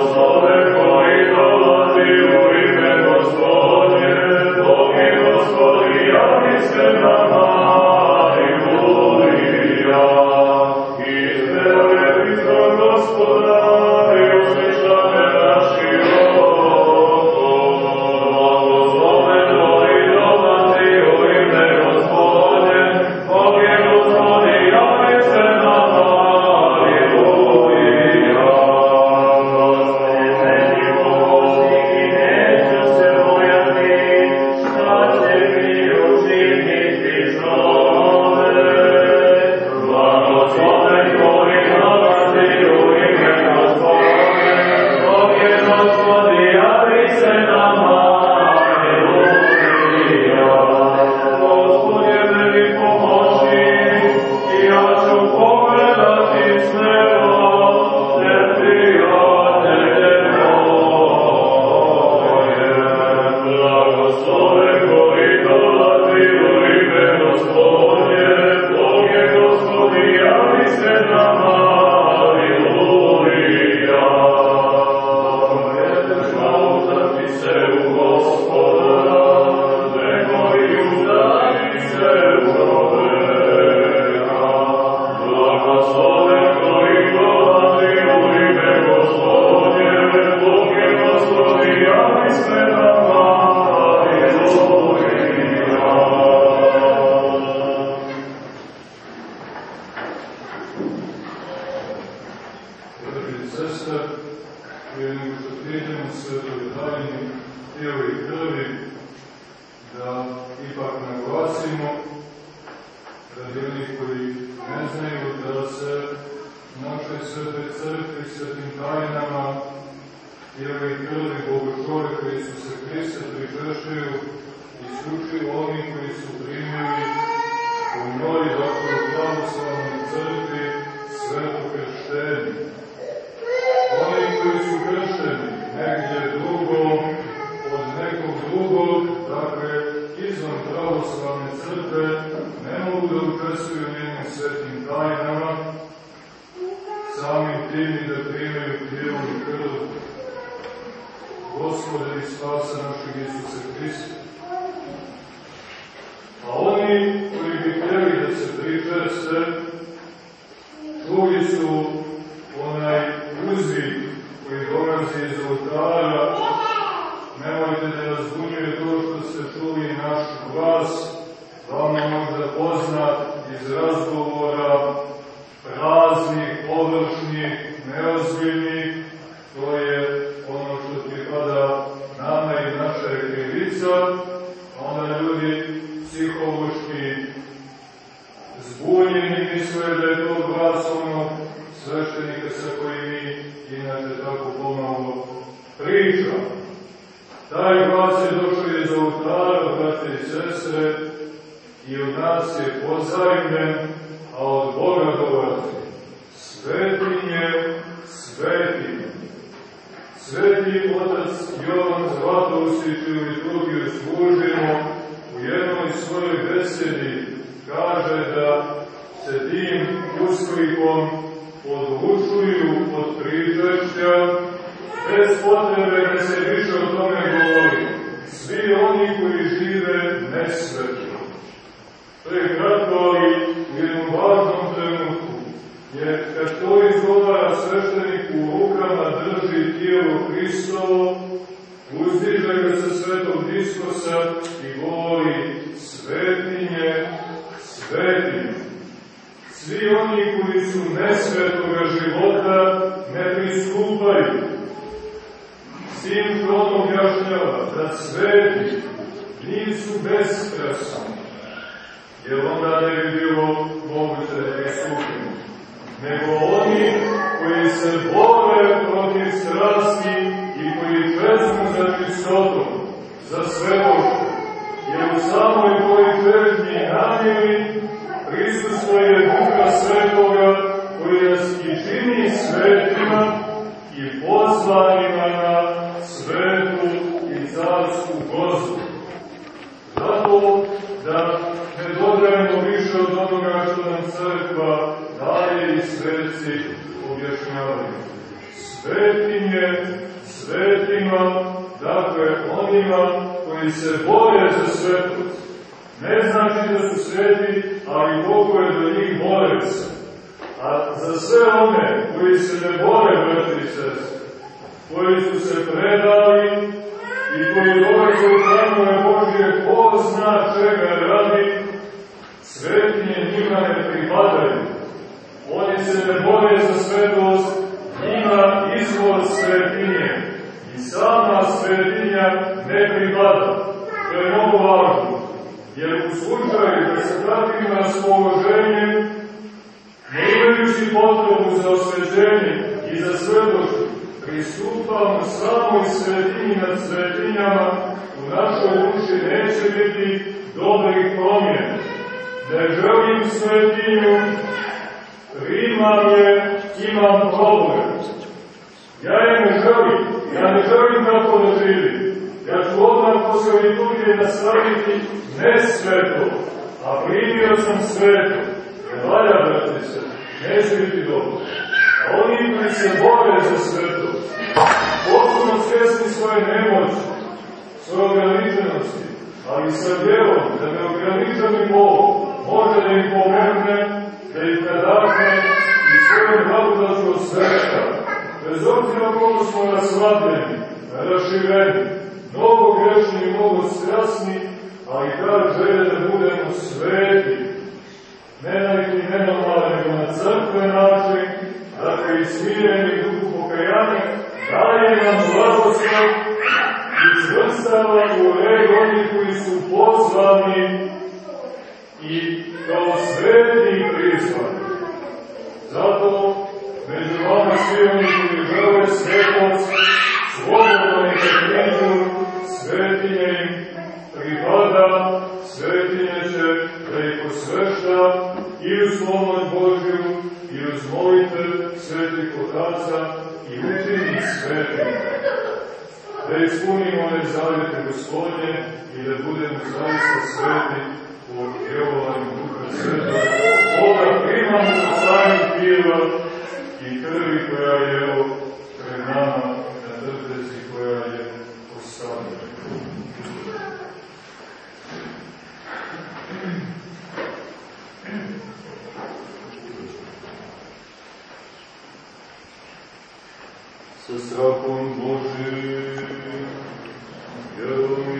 Amen. radi onih koji ne znaju da se našoj svete crkvi svetim tajnama jer i krvi bogotvore koji su se Hrista pričešaju isključivo oni koji su primili u njoj primni da primaju tijelu i krvu Gospoda i spasa našeg Isusa Hrista, inače tako pomalo priča. Taj glas je došao iz oltara, brate i sestre, i od nas je pozajmljen, a od Boga dolazi. Svetinje, svetinje. Sveti otac Jovan Zlatovski, i liturgiju služimo, u jednoj svojoj besedi kaže da se tim usklikom odlučuju od pričešća, bez potrebe da se više o tome govori. Svi oni koji žive nesvetno. To je kratko, ali u jednom važnom trenutku. Jer kad to izgovara sveštenik u rukama drži tijelo Hristovo, uzdiže ga sa svetog diskosa i govori svetinje, svetinje oni koji su nesvetoga života ne pristupaju. Sin Hron objašnjava da sveti nisu beskrasni, jer onda ne bi bilo moguće da ne skupimo, nego oni koji se bore protiv strasti i koji prezmu za čistotom, za svetošću, jer u samoj toj prednji namjeri Hristostva je duha svetoga koji nas i čini svetima i pozvanima na svetu i carsku gozbu. Zato da ne dodajemo više od onoga što nam crkva daje i sveci objašnjavaju. Svetim je svetima, dakle onima koji se boje za svetost. Ne znači da su sveti ali Bogu je do njih bore se. A za sve one koji se ne bore, braći i sestri, koji su se predali i koji dolaze u hramove Božje, ko zna čega radi, svetinje njima ne pripadaju. Oni se ne bore za svetost, njima izvor svetinje. I sama svetinja ne pripada. To je mnogo važno. Jer u slučaju pratimo raspoloženje, ne imajući potrebu za osvećenje i za svetost, pristupamo samo i svetinji nad svetinjama, u našoj duši neće biti dobrih promjena. Ne želim svetinju, primam je, imam problem. Ja je ne želim, ja ne želim tako da živim. Ja ću odmah posle liturgije nastaviti ne sveto, a primio sam sveto. Ne valja, brate se, neće biti dobro. A oni koji se bore za sveto, potpuno svjesni svoje nemoći, svoje ograničenosti, ali sa vjerom da ne ograničeni Bog može da im pomogne, da ih nadahne i svojom blagodaću osvešta. Bez obzira koliko smo raslabljeni, rašireni, mnogo grešni i mnogo strasni, ali kad žele da budemo sveti, ne na nenormalan, nego na crkven način, dakle i smireni duhu pokajanja, daje nam blagoslov i svrstava u red onih koji su pozvani i kao sveti prizvani. Zato među vama svi oni koji žele svetost, Da ispunimo one zavjete gospodnje i da budemo zaista sveti po djelovanju Duha Sveta. Oda primamo sa samih tijela i krvi koja je evo pred nama na drteci koja je postavljena. Sa strahom Hallelujah.